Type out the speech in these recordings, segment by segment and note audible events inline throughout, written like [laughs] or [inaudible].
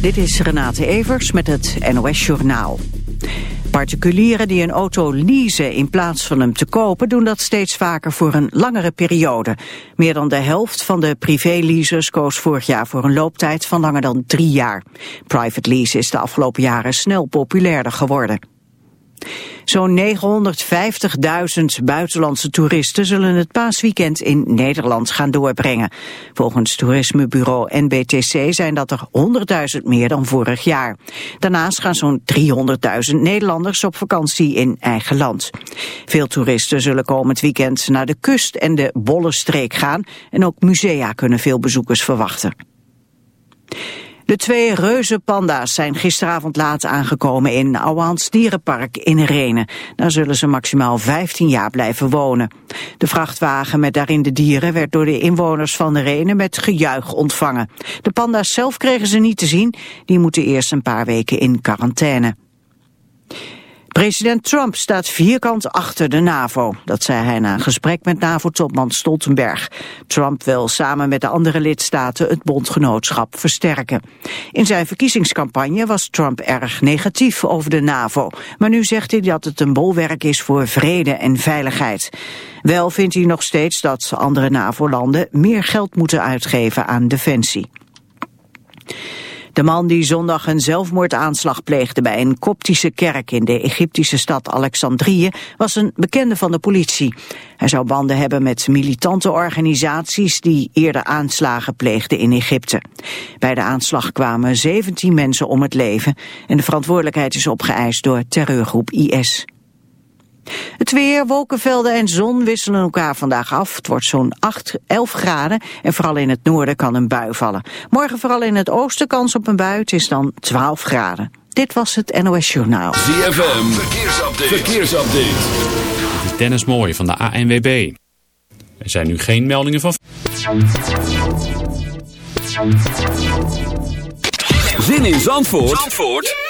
Dit is Renate Evers met het NOS Journaal. Particulieren die een auto leasen in plaats van hem te kopen... doen dat steeds vaker voor een langere periode. Meer dan de helft van de privéleasers koos vorig jaar... voor een looptijd van langer dan drie jaar. Private lease is de afgelopen jaren snel populairder geworden. Zo'n 950.000 buitenlandse toeristen zullen het paasweekend in Nederland gaan doorbrengen. Volgens toerismebureau NBTC zijn dat er 100.000 meer dan vorig jaar. Daarnaast gaan zo'n 300.000 Nederlanders op vakantie in eigen land. Veel toeristen zullen komend weekend naar de kust en de Bollenstreek gaan en ook musea kunnen veel bezoekers verwachten. De twee reuzenpanda's zijn gisteravond laat aangekomen in Ouwans Dierenpark in Renen. Daar zullen ze maximaal 15 jaar blijven wonen. De vrachtwagen met daarin de dieren werd door de inwoners van Renen met gejuich ontvangen. De panda's zelf kregen ze niet te zien, die moeten eerst een paar weken in quarantaine. President Trump staat vierkant achter de NAVO. Dat zei hij na een gesprek met NAVO-topman Stoltenberg. Trump wil samen met de andere lidstaten het bondgenootschap versterken. In zijn verkiezingscampagne was Trump erg negatief over de NAVO. Maar nu zegt hij dat het een bolwerk is voor vrede en veiligheid. Wel vindt hij nog steeds dat andere NAVO-landen meer geld moeten uitgeven aan defensie. De man die zondag een zelfmoordaanslag pleegde bij een koptische kerk in de Egyptische stad Alexandrië was een bekende van de politie. Hij zou banden hebben met militante organisaties die eerder aanslagen pleegden in Egypte. Bij de aanslag kwamen 17 mensen om het leven en de verantwoordelijkheid is opgeëist door terreurgroep IS. Het weer, wolkenvelden en zon wisselen elkaar vandaag af. Het wordt zo'n 8, 11 graden en vooral in het noorden kan een bui vallen. Morgen vooral in het oosten kans op een bui, het is dan 12 graden. Dit was het NOS Journaal. ZFM, verkeersupdate. verkeersupdate. Dit is Dennis Mooij van de ANWB. Er zijn nu geen meldingen van... Zin in Zandvoort, Zandvoort?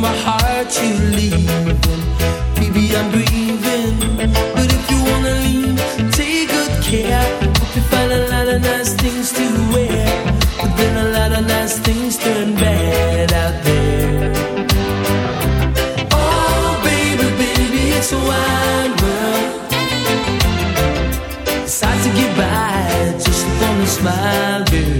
My heart you leaving. Baby, I'm grieving. But if you wanna leave, take good care. Hope you find a lot of nice things to wear. But then a lot of nice things turn bad out there. Oh, baby, baby, it's a world. To get by just smile.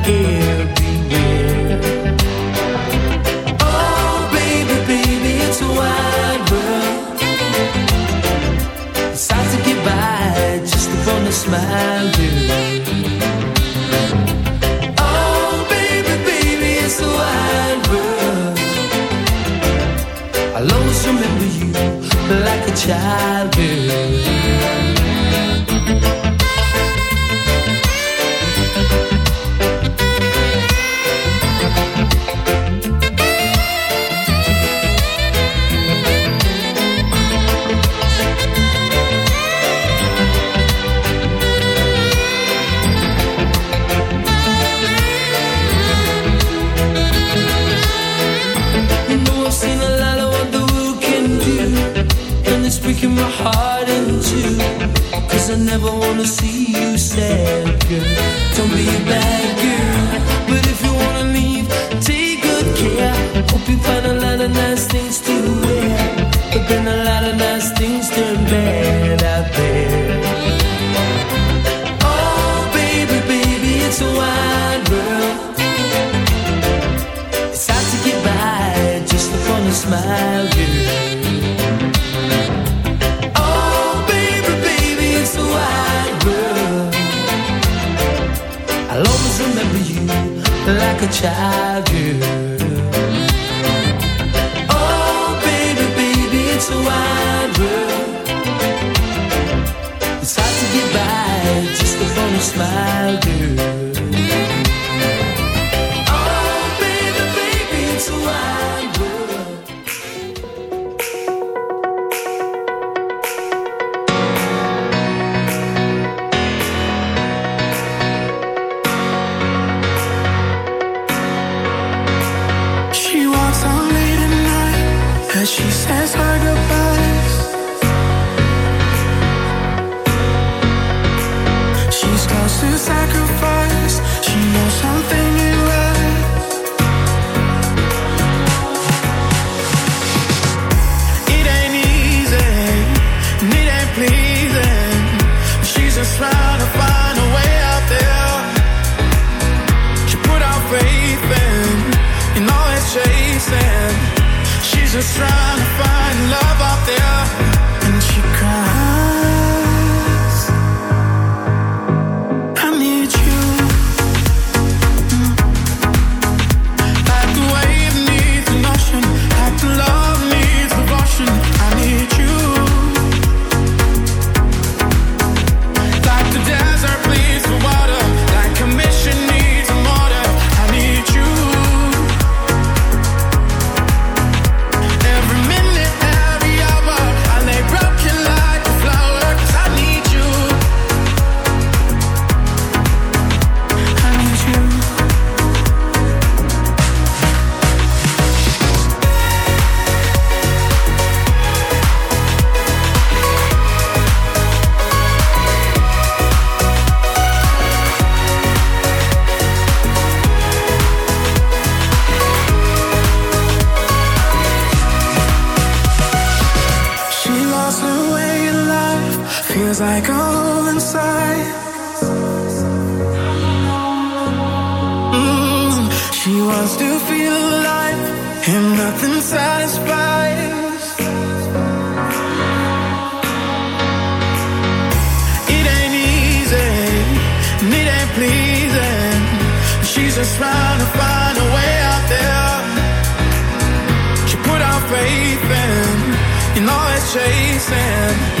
like upon a like a hole inside. Mm, she wants to feel alive, and nothing satisfies. It ain't easy, and it ain't pleasing. She's just trying to find a way out there. She put her faith in, in all it's chasing.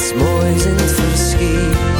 iets moois in het verschiet.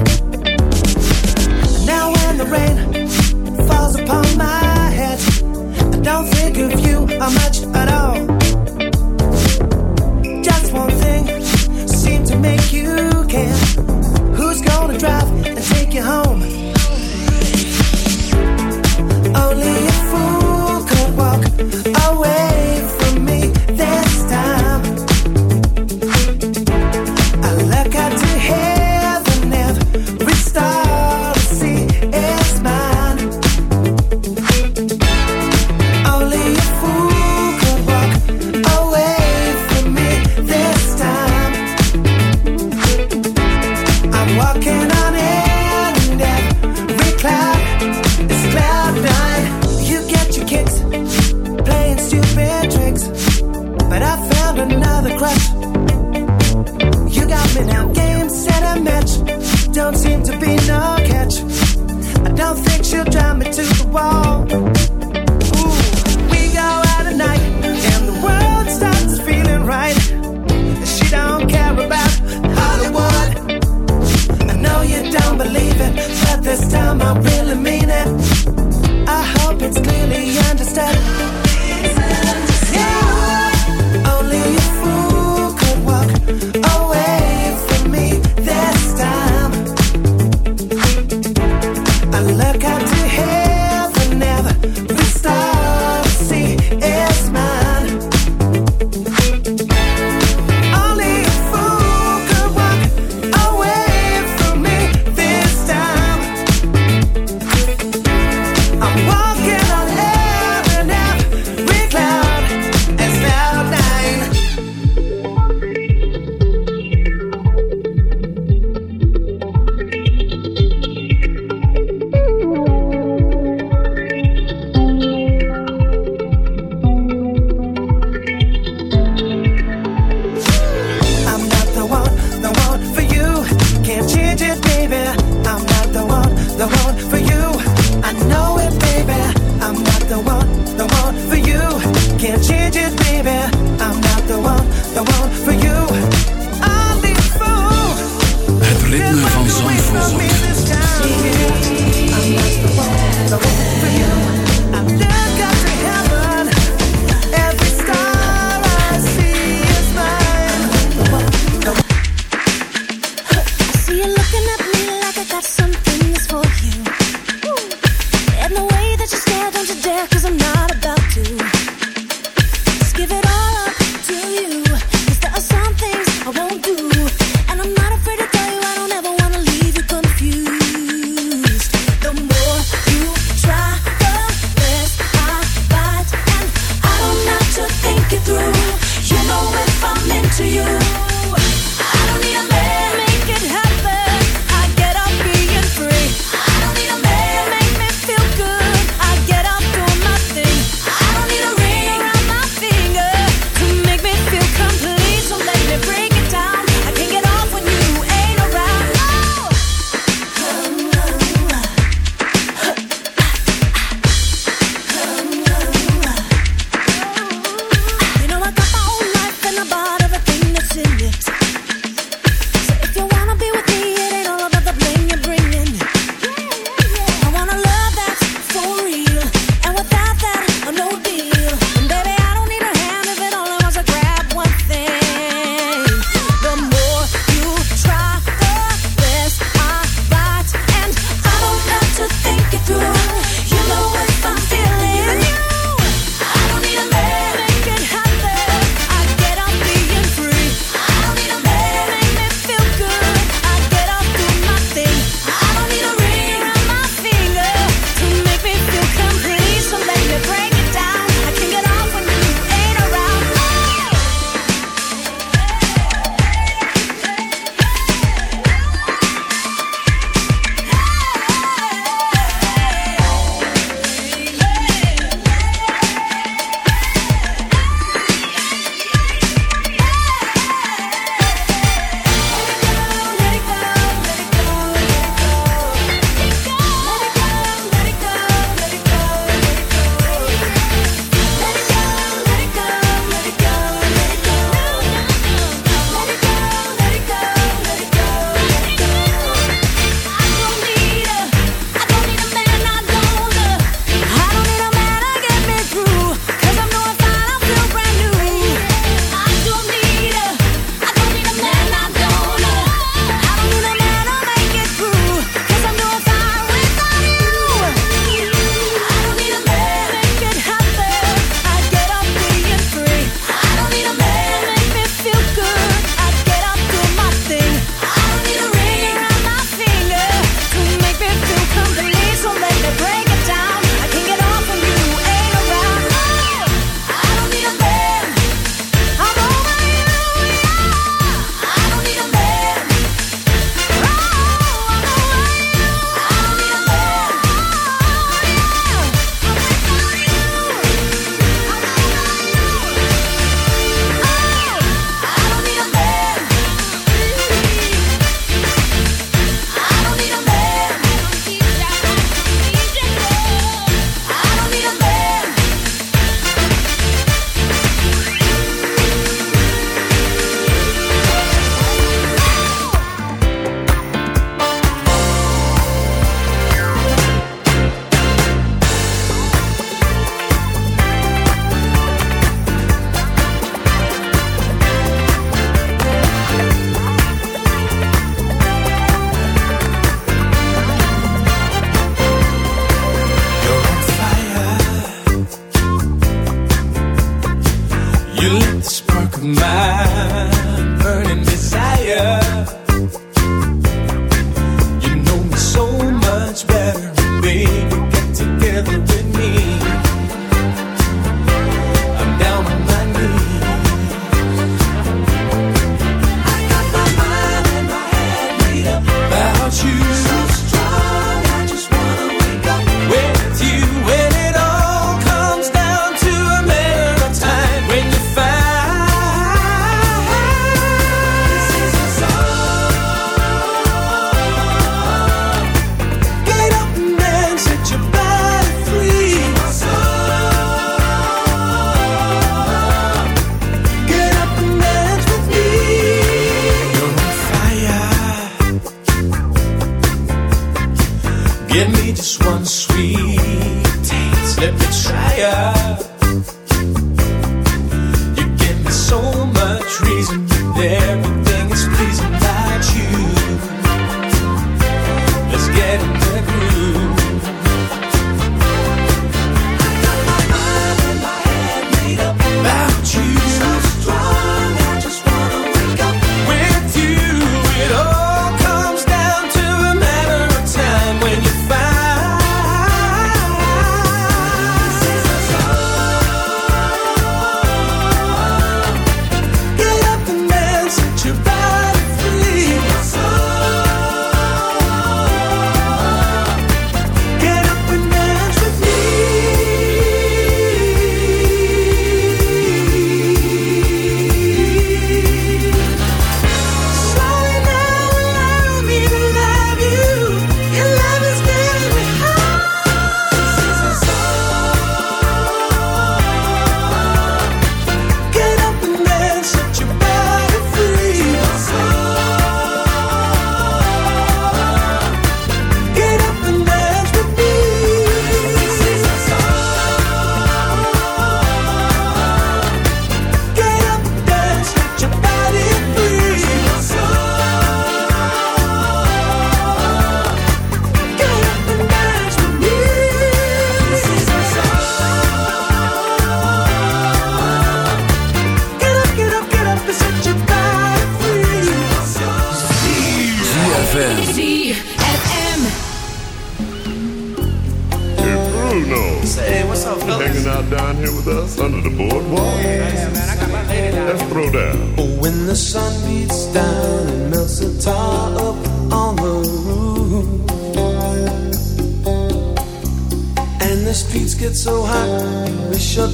make you home.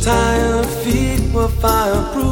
Now feet were picking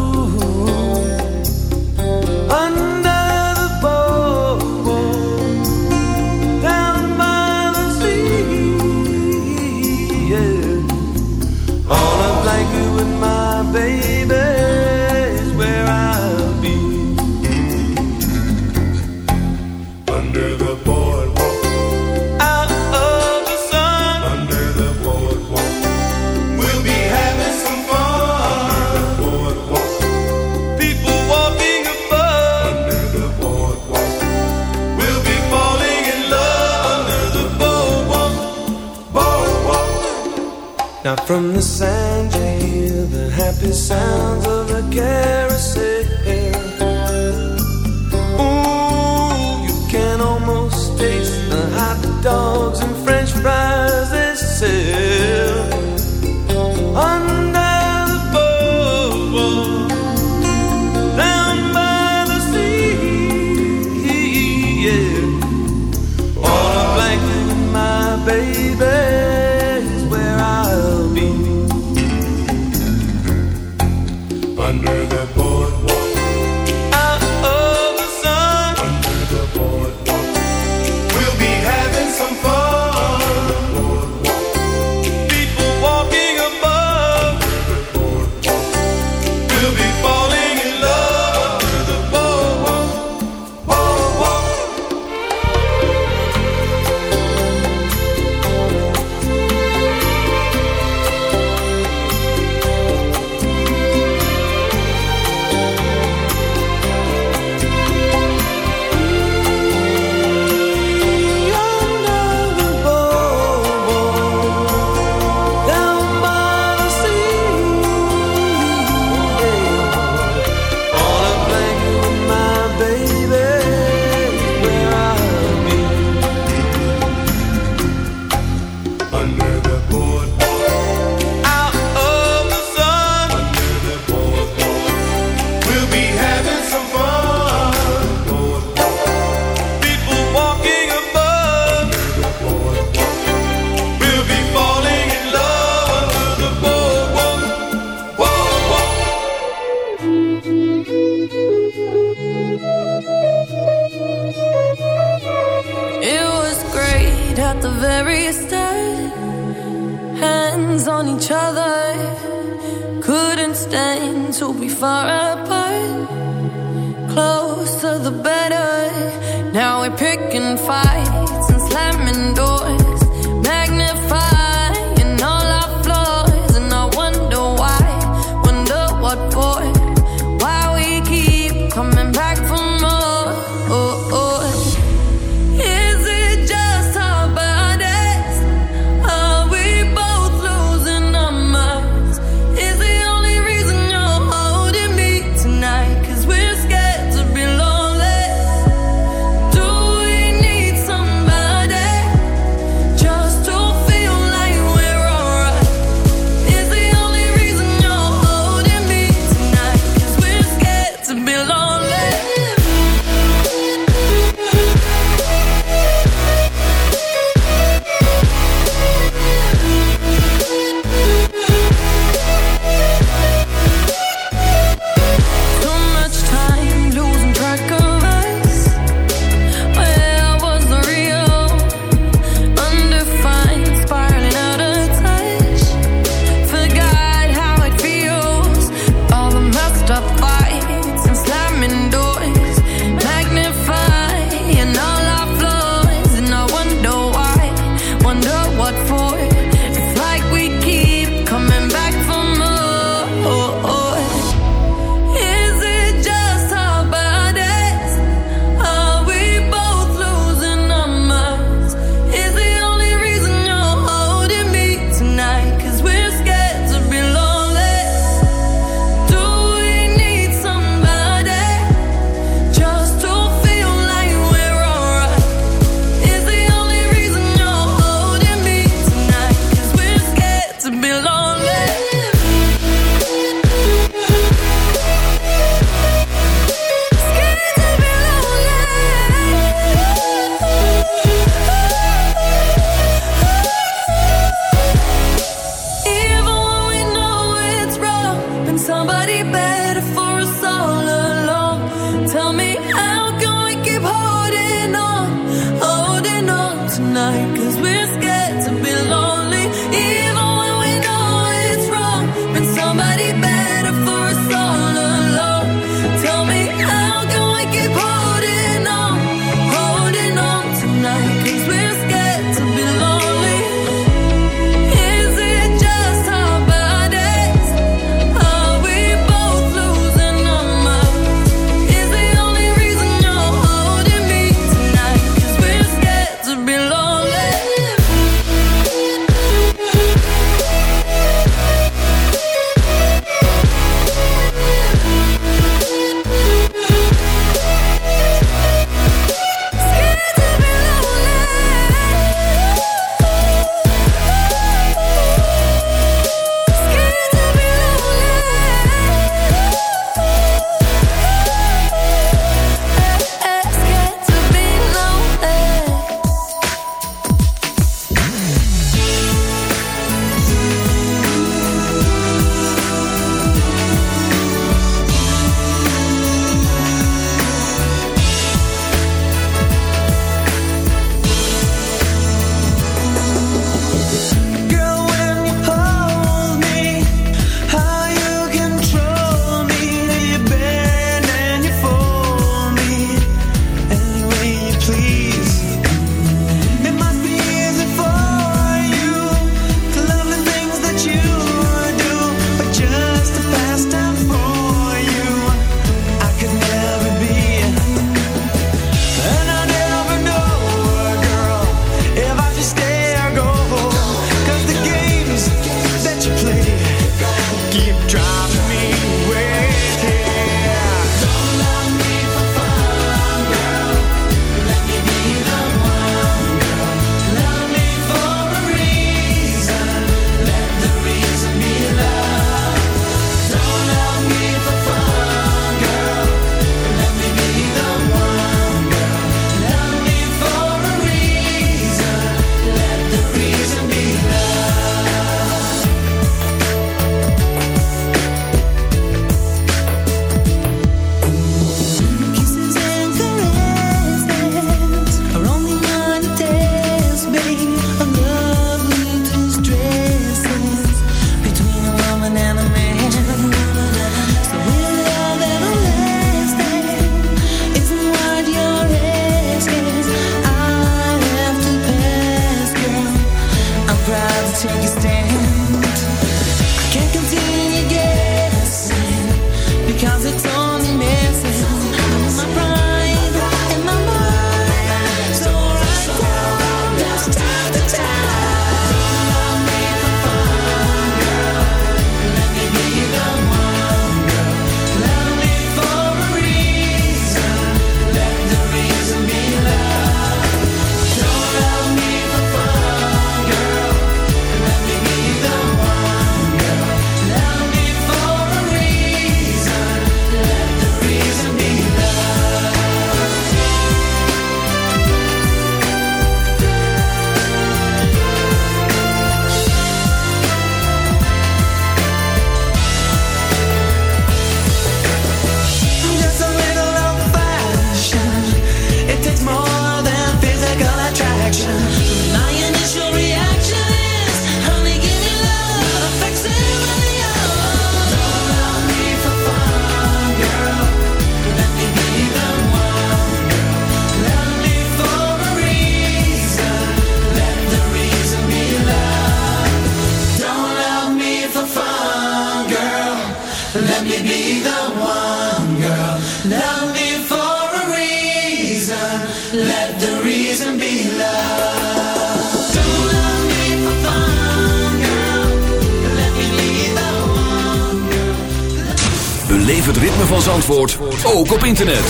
Zandvoort ook op internet.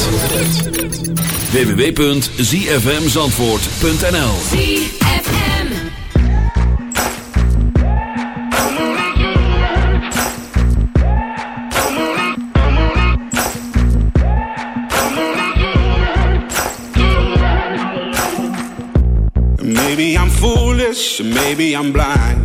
www.zfmzandvoort.nl ZFM. Maybe I'm foolish, maybe I'm blind.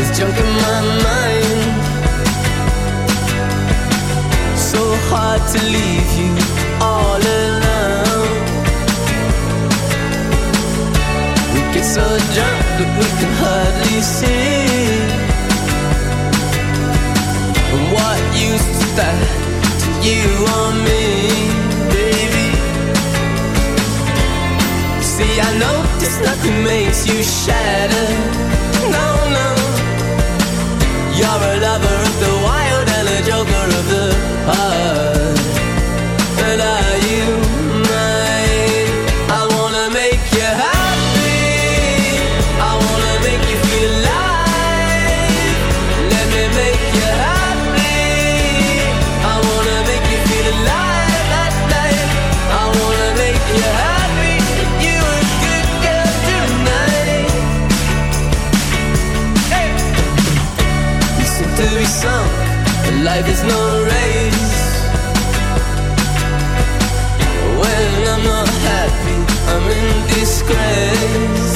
There's junk in my mind. So hard to leave you all alone. We get so drunk that we can hardly see. What used to that to you or me, baby? See, I know this nothing makes you shatter. No, no. You're a lover sunk, and life is no race. When I'm not happy, I'm in disgrace.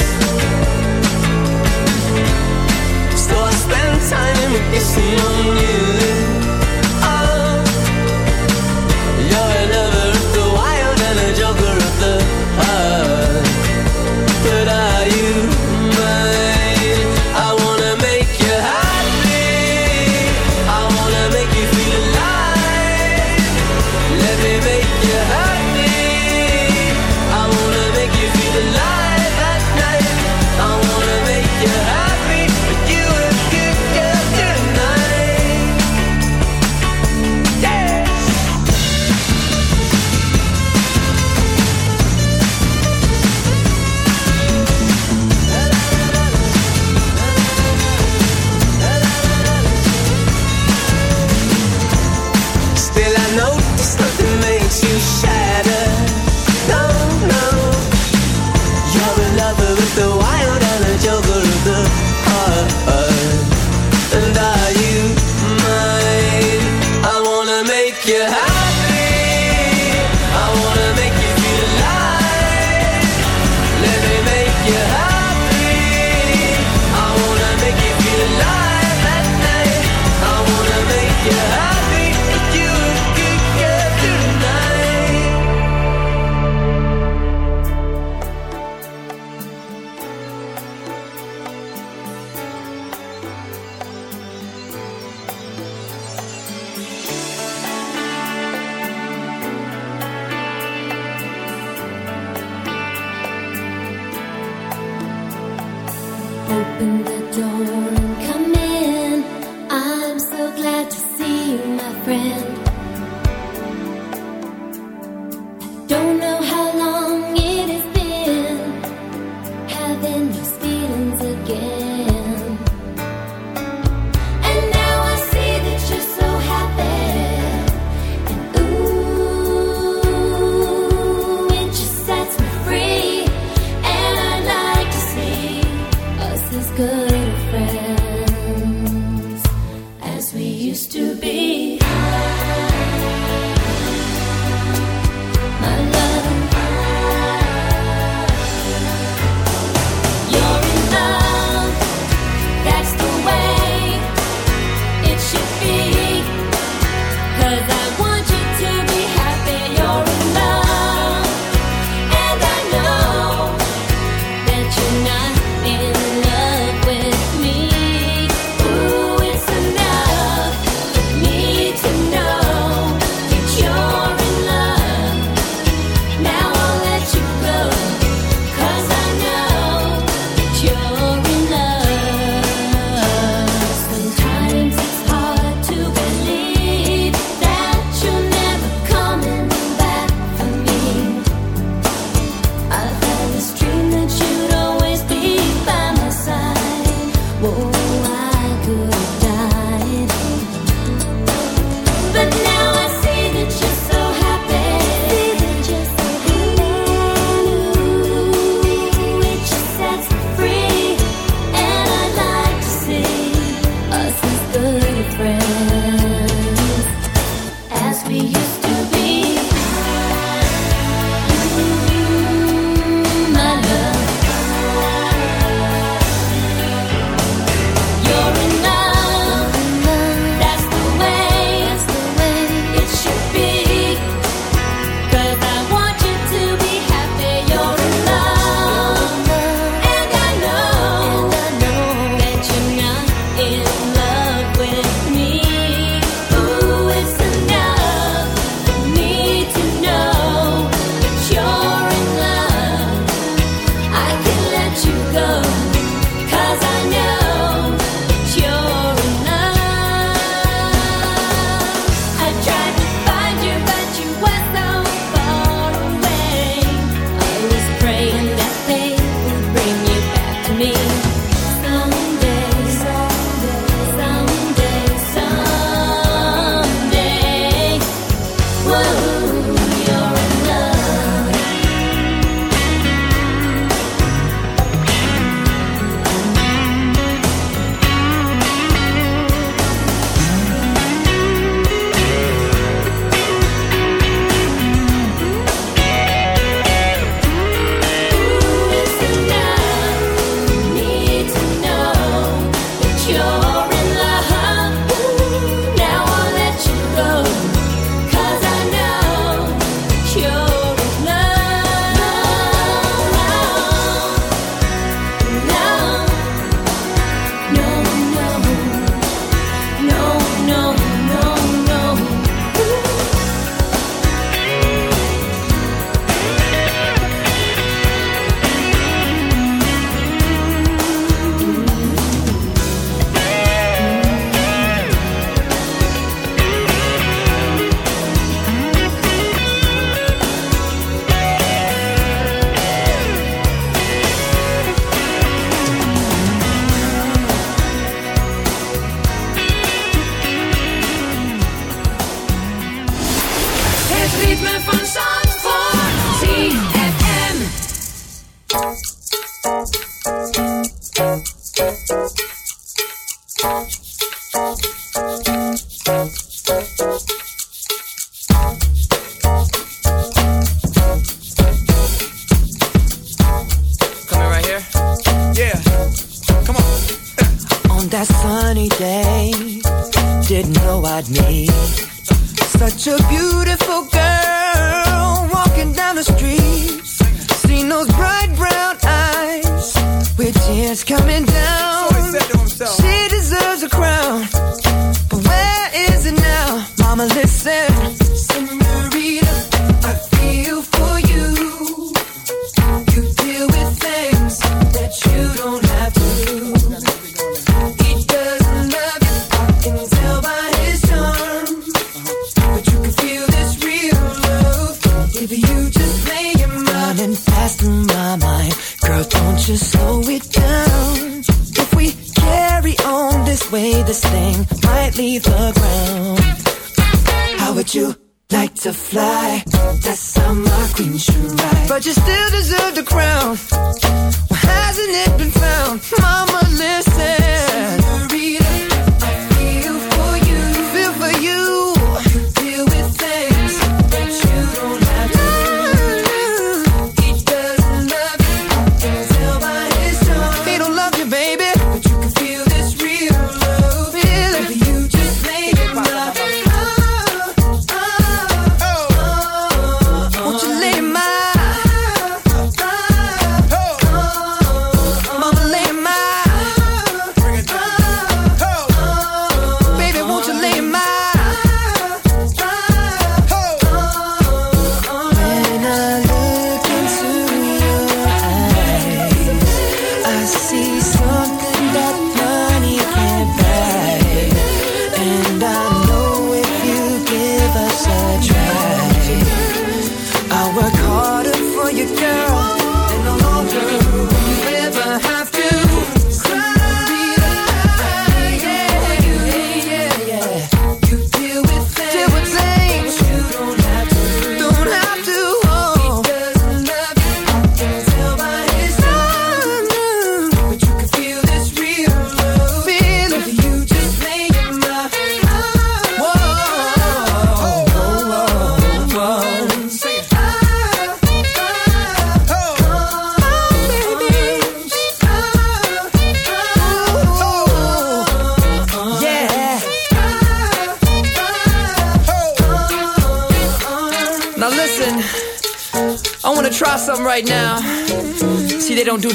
friend.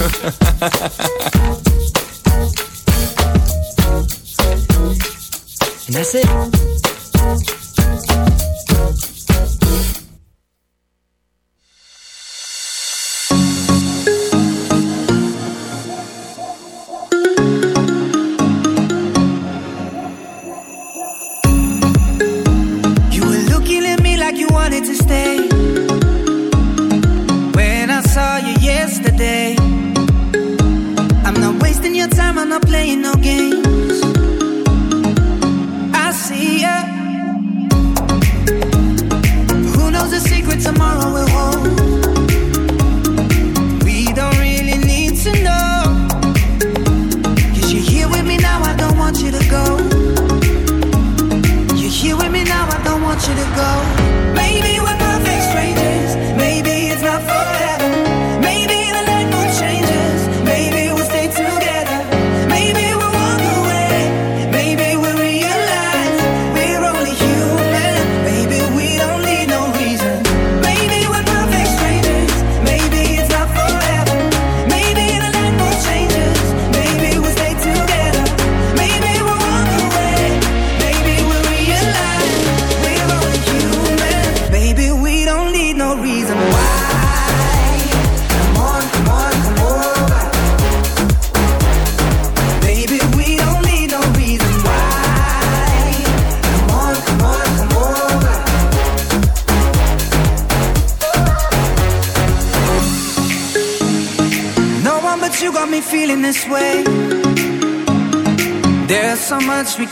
[laughs] and that's it.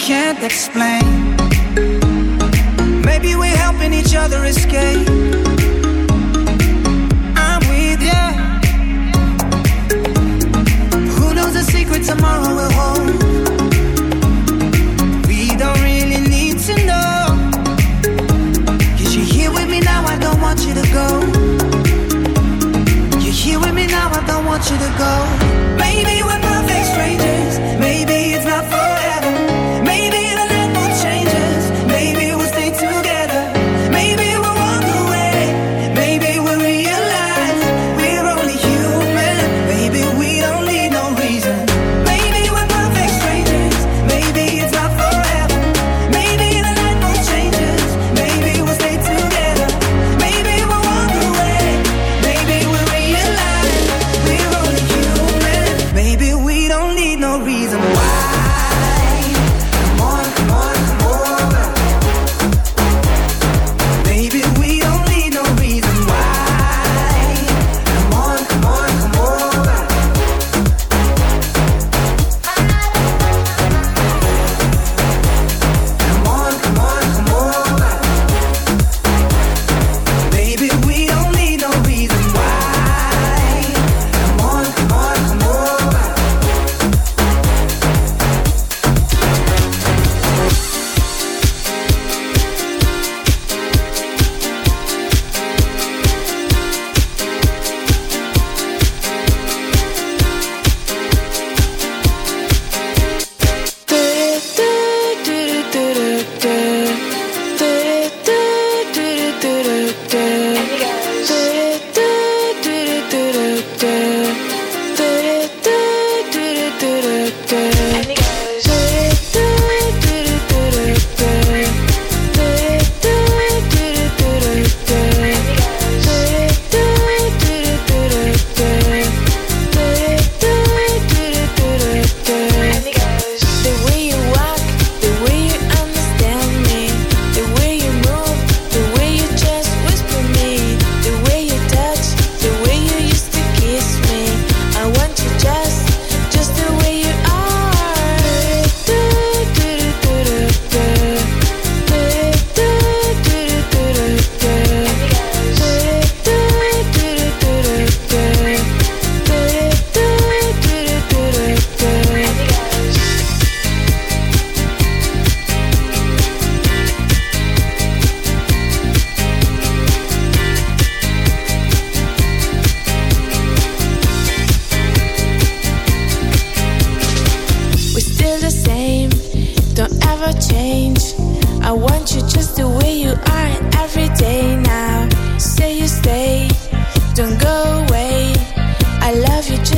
can't explain. don't ever change. I want you just the way you are every day now. Say you stay, don't go away. I love you just